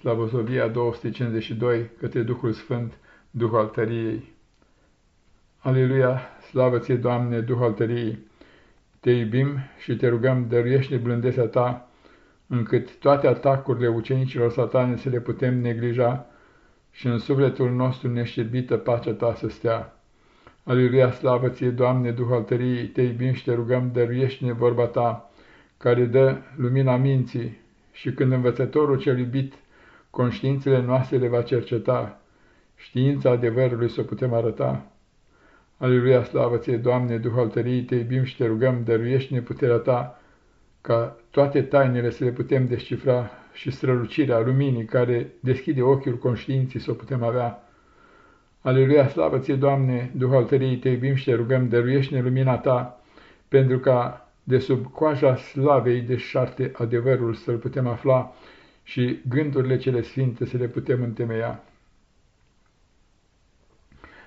Slavosovia 252, către Duhul Sfânt, Duhul al tăriei. Aleluia, slavă ție, Doamne, Duhul al tăriei! Te iubim și te rugăm, dăruiește blândețea ta, încât toate atacurile ucenicilor satane să le putem neglija și în sufletul nostru neșterbită pacea ta să stea. Aleluia, slavă ție, Doamne, Duhul al tăriei, te iubim și te rugăm, dăruiește-ne vorba ta, care dă lumina minții și când învățătorul cel iubit conștiințele noastre le va cerceta, știința adevărului să o putem arăta. Aleluia, slavă ție, Doamne, Duh al tăriei, te iubim și te rugăm, dăruiește-ne puterea ta, ca toate tainele să le putem descifra și strălucirea luminii care deschide ochiul conștiinții să o putem avea. Aleluia, slavă ție, Doamne, Duh al tăriei, te iubim și te rugăm, dăruiește-ne lumina ta, pentru ca de sub coaja slavei de șarte adevărul să-l putem afla și gândurile cele sfinte să le putem întemeia.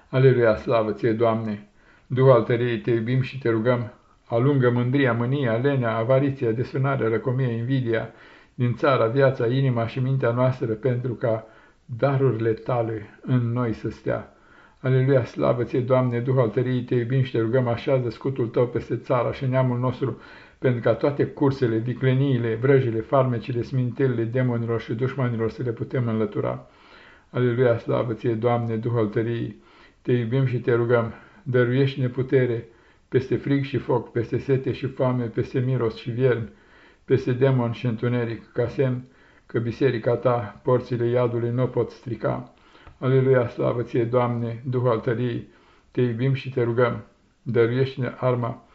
Aleluia, slavă ție, Doamne! Duh al tăriei, te iubim și te rugăm, alungă mândria, mânia, lenea, avariția, desfânarea, răcomia, invidia din țara, viața, inima și mintea noastră pentru ca darurile tale în noi să stea. Aleluia, slavă ție, Doamne, Duh al tăriei, te iubim și te rugăm, așează scutul tău peste țara și neamul nostru, pentru ca toate cursele, vicleniile, vrăjile, farmecile, smintelile, demonilor și dușmanilor să le putem înlătura. Aleluia, slavă ție, Doamne, Duh al tăriei, te iubim și te rugăm, dăruiește-ne putere peste frig și foc, peste sete și foame, peste miros și viermi, peste demon și întuneric, ca semn că biserica ta, porțile iadului nu pot strica. Aleluia, slavă ție, Doamne, Duh al tăriei, te iubim și te rugăm, dăruiește-ne arma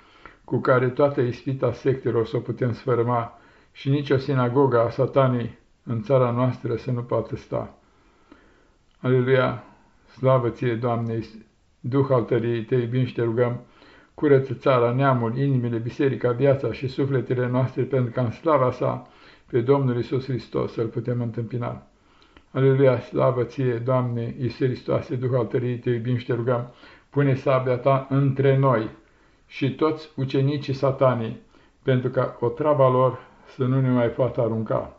cu care toată ispita sectelor să o putem sfărâma și nicio sinagoga a satanei în țara noastră să nu poată sta. Aleluia, slavă ție, Doamne, Duh al tăriei, te iubim și te rugăm, curăță țara, neamul, inimile, biserica, viața și sufletele noastre, pentru ca în slava sa pe Domnul Isus Hristos să-L putem întâmpina. Aleluia, slavă ție, Doamne, Iisus Hristoase, Duh al tăriei, te iubim și te rugăm, pune sabia ta între noi și toți ucenicii satanii, pentru ca o traba lor să nu ne mai poată arunca.